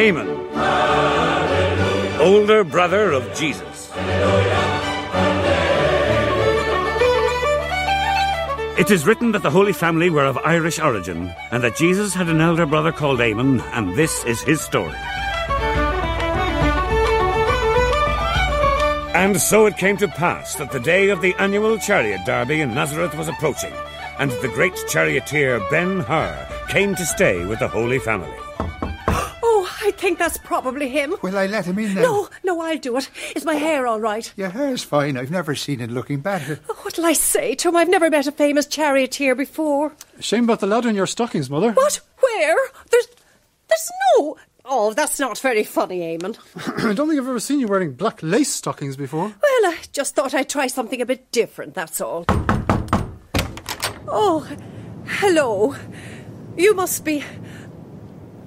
Eamon, older brother of Jesus. It is written that the Holy Family were of Irish origin, and that Jesus had an elder brother called Eamon, and this is his story. And so it came to pass that the day of the annual chariot derby in Nazareth was approaching, and the great charioteer Ben Hur came to stay with the Holy Family. I think that's probably him. Will I let him in now? No, no, I'll do it. Is my hair all right? Your hair's fine. I've never seen it looking better. Oh, what'll I say to him? I've never met a famous charioteer before. Shame about the ladder in your stockings, Mother. What? Where? There's, there's no. Oh, that's not very funny, Eamon. I don't think I've ever seen you wearing black lace stockings before. Well, I just thought I'd try something a bit different, that's all. Oh, hello. You must be.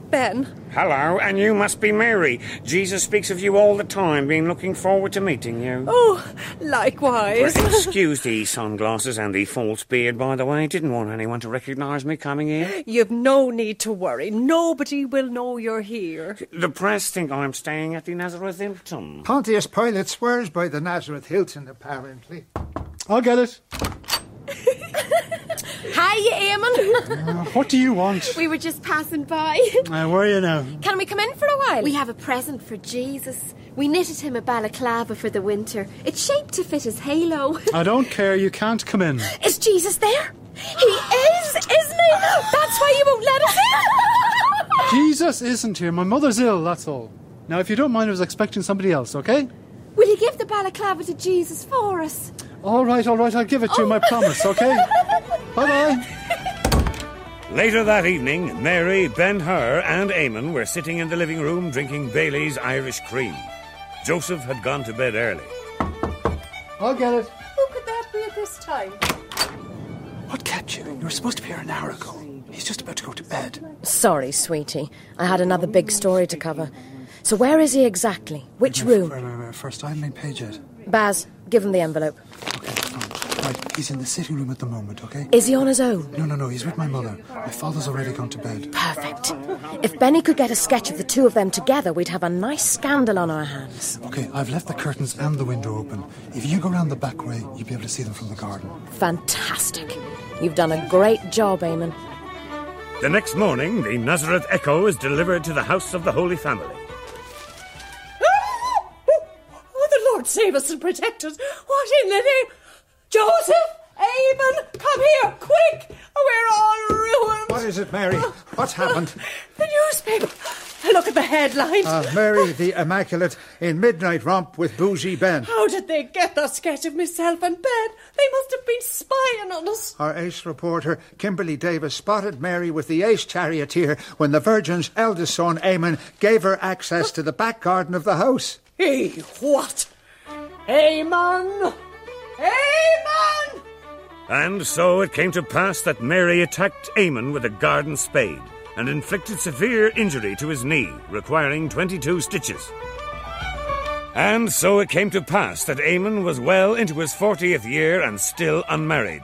Ben. Hello, and you must be Mary. Jesus speaks of you all the time, been looking forward to meeting you. Oh, likewise. Excuse the sunglasses and the false beard, by the way. Didn't want anyone to recognise me coming in. You've no need to worry. Nobody will know you're here. The press think I'm staying at the Nazareth Hilton. Pontius Pilate swears by the Nazareth Hilton, apparently. I'll get it. Hi, Eamon. Uh, what do you want? we were just passing by. Uh, where are you now? Can we come in for a while? We have a present for Jesus. We knitted him a balaclava for the winter. It's shaped to fit his halo. I don't care. You can't come in. Is Jesus there? He is, isn't he? That's why you won't let us in. Jesus isn't here. My mother's ill, that's all. Now, if you don't mind, I was expecting somebody else, okay? Will you give the balaclava to Jesus for us? All right, all right, I'll give it to you, my promise, okay? Bye bye. Later that evening, Mary, Ben Hur, and Eamon were sitting in the living room drinking Bailey's Irish cream. Joseph had gone to bed early. I'll get it. Who could that be at this time? What kept you? You were supposed to be here an hour ago. He's just about to go to bed. Sorry, sweetie. I had another big story to cover. So where is he exactly? Which room? First, I haven't been paid yet. Baz, give him the envelope. Okay. Right, he's in the sitting room at the moment, okay? Is he on his own? No, no, no, he's with my mother. My father's already gone to bed. Perfect. If Benny could get a sketch of the two of them together, we'd have a nice scandal on our hands. Okay, I've left the curtains and the window open. If you go round the back way, you'll be able to see them from the garden. Fantastic. You've done a great job, Eamon. The next morning, the Nazareth Echo is delivered to the house of the Holy Family. Ah! Oh, the Lord save us and protect us. What in the name? Joseph! Eamon! Come here, quick! We're all ruined. What is it, Mary? What's happened? The newspaper. Look at the headline. Uh, Mary the Immaculate in midnight romp with bougie Ben. How did they get the sketch of myself and Ben? They must have been spying on us. Our ace reporter, Kimberly Davis, spotted Mary with the ace charioteer when the Virgin's eldest son, Eamon, gave her access to the back garden of the house. Hey, what? Eamon! Eamon! And so it came to pass that Mary attacked Eamon with a garden spade and inflicted severe injury to his knee, requiring 22 stitches. And so it came to pass that Eamon was well into his 40th year and still unmarried.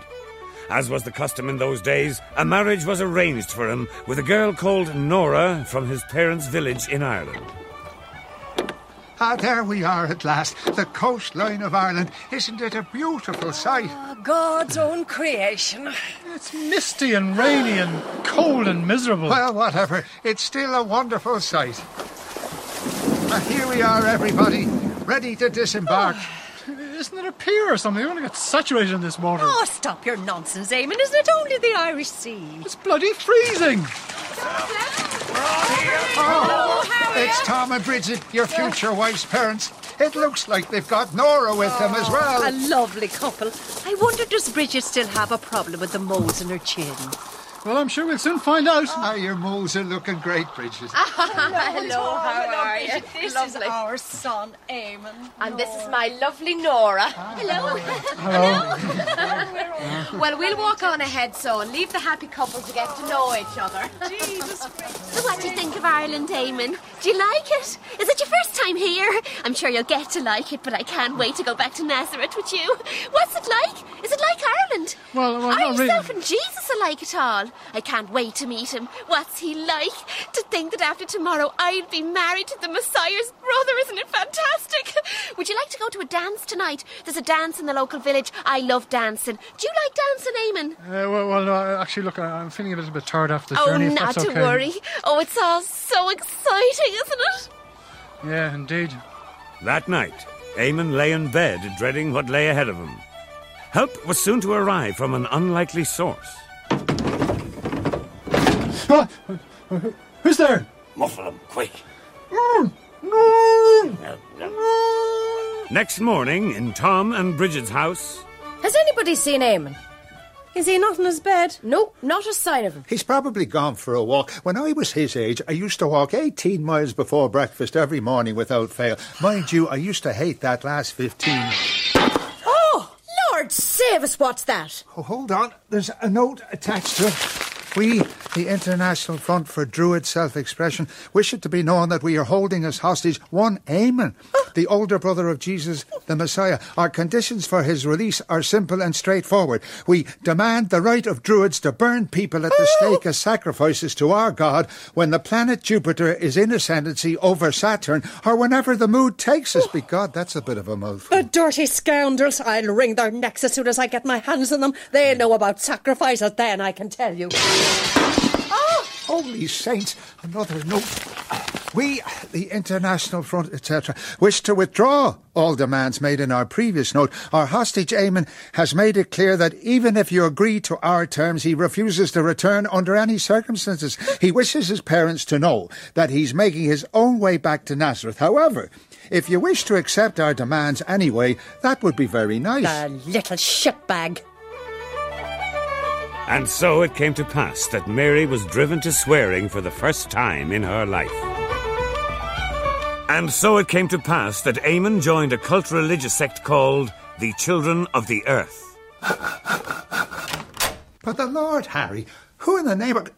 As was the custom in those days, a marriage was arranged for him with a girl called Nora from his parents' village in Ireland. Ah, there we are at last. The coastline of Ireland. Isn't it a beautiful sight? Ah, God's own creation. It's misty and rainy and cold and miserable. Well, whatever. It's still a wonderful sight. Ah, here we are, everybody, ready to disembark. Isn't it a pier or something? You're going to get saturated in this water. Oh, stop your nonsense, Eamon. Isn't it only the Irish Sea? It's bloody freezing. Oh, it's Tom and Bridget, your future wife's parents. It looks like they've got Nora with them as well. A lovely couple. I wonder does Bridget still have a problem with the moles in her chin? Well, I'm sure we'll soon find out. Ah, your moles are looking great, Bridget. Hello, how are you? This is our son, Eamon. And this is my lovely Nora. Hello. Hello. well, we'll walk on ahead so and leave the happy couple to get to know each other. Jesus So what do you think of Ireland, Eamon? Do you like it? Is it your first time here? I'm sure you'll get to like it, but I can't wait to go back to Nazareth with you. What's it like? Is it like Ireland? Well, well, Are not really. yourself and Jesus alike at all? God. I can't wait to meet him. What's he like? To think that after tomorrow I'll be married to the Messiah's brother. Isn't it fantastic? Would you like to go to a dance tonight? There's a dance in the local village. I love dancing. Do you like dancing, Eamon? Uh, well, well, no, actually, look, I- I'm feeling a little bit tired after the Oh, journey. if not that's to okay. worry. Oh, it's all so exciting, isn't it? Yeah, indeed. That night, Eamon lay in bed, dreading what lay ahead of him. Help was soon to arrive from an unlikely source. Ah, who's there? Muffle him, quick. Next morning, in Tom and Bridget's house, Has anybody seen Eamon? Is he not in his bed? No, not a sign of him. He's probably gone for a walk. When I was his age, I used to walk 18 miles before breakfast every morning without fail. Mind you, I used to hate that last 15. Oh, Lord save us, what's that? Oh, hold on. There's a note attached to it. We, the International Front for Druid Self Expression, wish it to be known that we are holding as hostage one Eamon, the older brother of Jesus, the Messiah. Our conditions for his release are simple and straightforward. We demand the right of Druids to burn people at the stake as sacrifices to our God when the planet Jupiter is in ascendancy over Saturn or whenever the mood takes us. Be God, that's a bit of a mouthful. The dirty scoundrels. I'll wring their necks as soon as I get my hands on them. They know about sacrifices then, I can tell you. Holy saints, another note. We, the International Front, etc., wish to withdraw all demands made in our previous note. Our hostage, Eamon, has made it clear that even if you agree to our terms, he refuses to return under any circumstances. He wishes his parents to know that he's making his own way back to Nazareth. However, if you wish to accept our demands anyway, that would be very nice. The little shitbag. And so it came to pass that Mary was driven to swearing for the first time in her life. And so it came to pass that Eamon joined a cult religious sect called the Children of the Earth. But the Lord, Harry, who in the name of.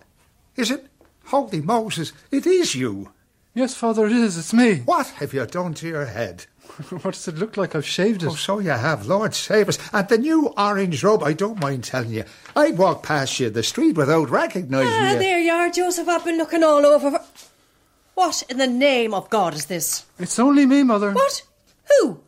Is it? Holy Moses, it is you. Yes, Father, it is. It's me. What have you done to your head? what does it look like? I've shaved it. Oh, so you have. Lord save us. And the new orange robe, I don't mind telling you. I'd walk past you the street without recognising Ah, you. there you are, Joseph. I've been looking all over. For... What in the name of God is this? It's only me, Mother. What? Who?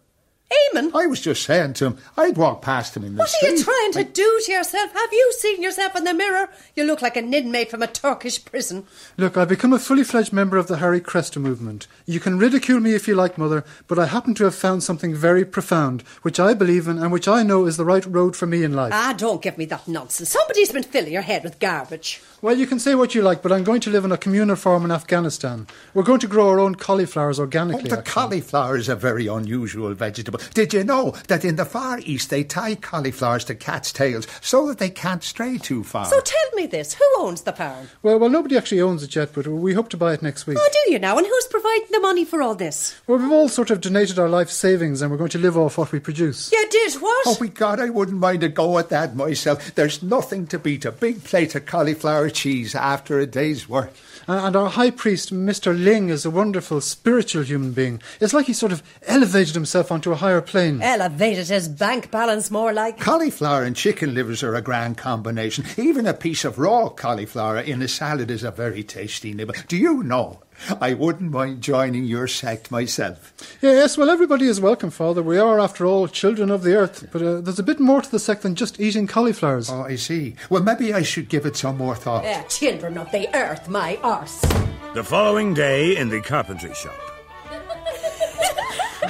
Eamon? I was just saying to him, I'd walk past him in the What street. What are you trying to do to yourself? Have you seen yourself in the mirror? You look like an inmate from a Turkish prison. Look, I've become a fully fledged member of the Hare Krishna movement. You can ridicule me if you like, Mother, but I happen to have found something very profound, which I believe in and which I know is the right road for me in life. Ah, don't give me that nonsense. Somebody's been filling your head with garbage. Well, you can say what you like, but I'm going to live on a communal farm in Afghanistan. We're going to grow our own cauliflowers Oh, organically. the actually. cauliflower is a very unusual vegetable. Did you know that in the Far East they tie cauliflowers to cats' tails so that they can't stray too far? So tell me this who owns the farm? Well, well, nobody actually owns it yet, but we hope to buy it next week. Oh, do you now? And who's providing the money for all this? Well, we've all sort of donated our life savings and we're going to live off what we produce. You did what? Oh, my God, I wouldn't mind a go at that myself. There's nothing to beat a big plate of cauliflower cheese after a day's work. Uh, and our high priest, Mr. Ling, is a wonderful spiritual human being. It's like he sort of elevated himself onto a higher plane. Elevated his bank balance more like. Cauliflower and chicken livers are a grand combination. Even a piece of raw cauliflower in a salad is a very tasty nibble. Do you know? I wouldn't mind joining your sect myself. Yes, well, everybody is welcome, Father. We are, after all, children of the earth. But uh, there's a bit more to the sect than just eating cauliflowers. Oh, I see. Well, maybe I should give it some more thought. Eh, children of the earth, my arse. The following day in the carpentry shop.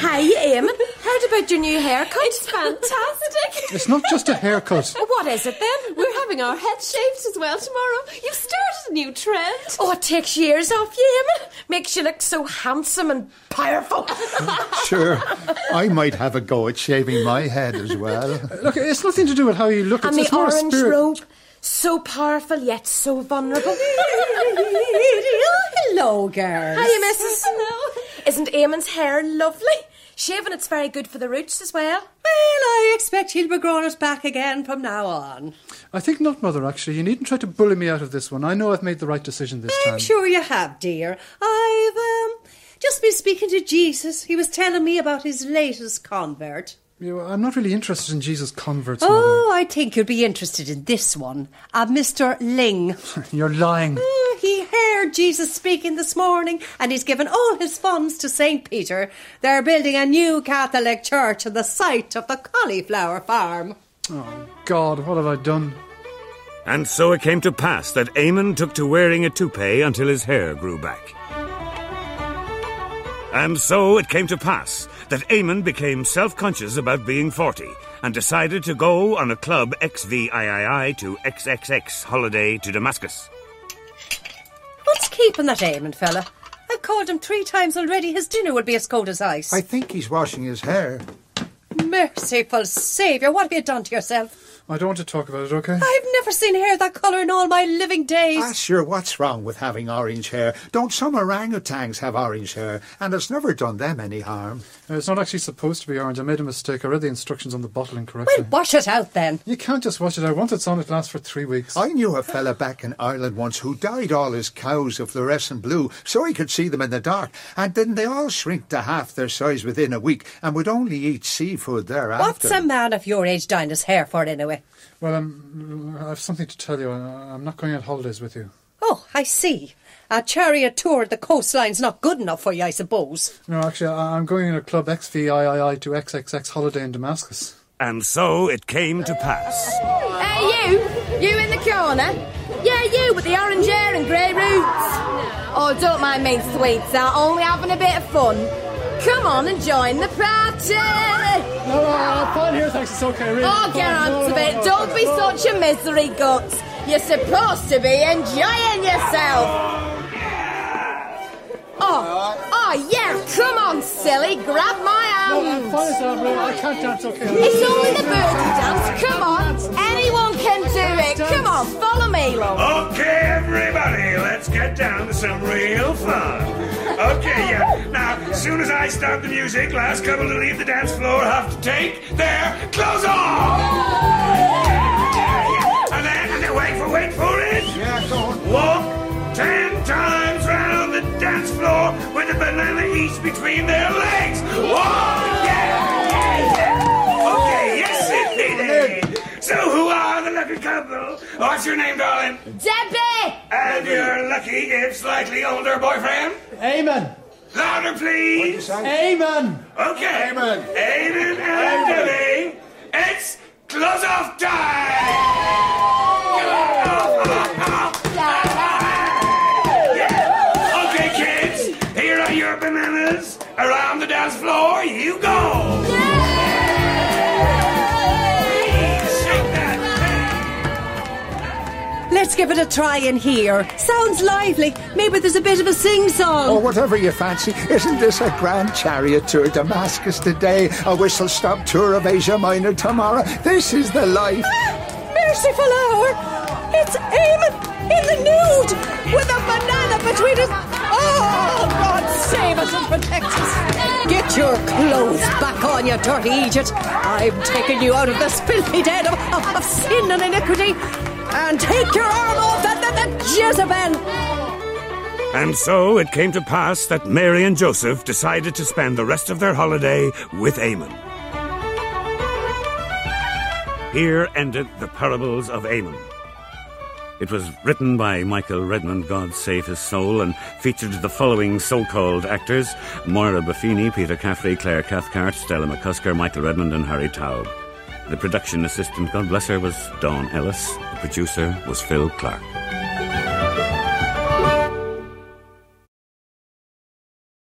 Hi, Eamon. Heard about your new haircut? It's fantastic. It's not just a haircut. What is it then? We're having our heads shaved as well tomorrow. You've started a new trend. Oh, it takes years off you, Eamon. Makes you look so handsome and powerful. Sure, I might have a go at shaving my head as well. Look, it's nothing to do with how you look. and It's, the it's orange spirit. robe. So powerful yet so vulnerable. Hello, girls. Hiya, missus. Hello. Isn't Eamon's hair lovely? Shaving it's very good for the roots as well. Well, I expect he'll be growing it back again from now on. I think not, Mother, actually. You needn't try to bully me out of this one. I know I've made the right decision this time. I'm sure you have, dear. I've um, just been speaking to Jesus. He was telling me about his latest convert. You- I'm not really interested in Jesus' converts, Mother. Oh, I think you'd be interested in this one. A Mr. Ling. You're lying. Oh, he heard Jesus speaking this morning and he's given all his funds to St. Peter. They're building a new Catholic church on the site of the cauliflower farm. Oh, God, what have I done? And so it came to pass that Eamon took to wearing a toupee until his hair grew back. And so it came to pass that Eamon became self conscious about being 40 and decided to go on a club XVIII to XXX holiday to Damascus. What's keeping that Eamon fella? I've called him three times already. His dinner will be as cold as ice. I think he's washing his hair. Merciful Saviour, what have you done to yourself? I don't want to talk about it, okay? I've never seen hair that colour in all my living days. Ah, sure, what's wrong with having orange hair? Don't some orangutans have orange hair? And it's never done them any harm. Uh, It's not actually supposed to be orange. I made a mistake. I read the instructions on the bottle incorrectly. well, wash it out then. you can't just wash it out. Once it's on, it lasts for three weeks. I knew a fella back in Ireland once who dyed all his cows of fluorescent blue so he could see them in the dark. And then they all shrink to half their size within a week and would only eat seafood thereafter. What's a man of your age dyeing his hair for anyway? Well, um, I have something to tell you. I- I'm not going on holidays with you. Oh, I see. A chariot tour of the coastline's not good enough for you, I suppose. No, actually, I- I'm going in a club XVIII to XXX holiday in Damascus. And so it came to pass. Hey, you! You in the corner? Yeah, you with the orange hair and grey roots. Oh, don't mind me, sweets. I'm Only having a bit of fun. Come on and join the party. No, no, fine here, thanks. It's okay, really. Oh, get on to it. Don't be such a misery guts. You're supposed to be enjoying yourself. Oh, oh yeah, come on, silly. Grab my I'm hand. fine, it's all right. I can't dance, okay? It's only the birdie dance. Come on. Anyone can do it. Come on, follow me, love. Okay, everybody, let's get down to some real fun. Okay, yeah. Now, as soon as I start the music, last couple to leave the dance floor have to take their clothes off. And then, and then wait for, wait for it. Yeah, go on. Walk ten times round the dance floor with a banana each between their legs. The? What's your name, darling? Debbie! And your lucky, if slightly older boyfriend? Eamon! Louder, please. Eamon! Okay. Eamon. Eamon and Debbie. It's close off time. Okay, kids. Here are your bananas. Around the dance floor, you go. Let's give it a try in here. Sounds lively. Maybe there's a bit of a sing song. Or whatever you fancy. Isn't this a grand chariot tour Damascus today? A whistle stop tour of Asia Minor tomorrow? This is the life. Ah, merciful hour. It's Eamon in the nude with a banana between his. Oh, God save us and protect us. Get your clothes back on, you dirty Egypt. I'm taking you out of this filthy den of, of, of sin and iniquity. And take your arm off that, that, that Jezebel. And so it came to pass that Mary and Joseph decided to spend the rest of their holiday with Eamon. Here ended the parables of Eamon. It was written by Michael Redmond, God save his soul, and featured the following so-called actors: Moira Buffini, Peter Caffrey, Claire Cathcart, Stella McCusker, Michael Redmond, and Harry Towb. The production assistant, God bless her, was Dawn Ellis. The producer was Phil Clark.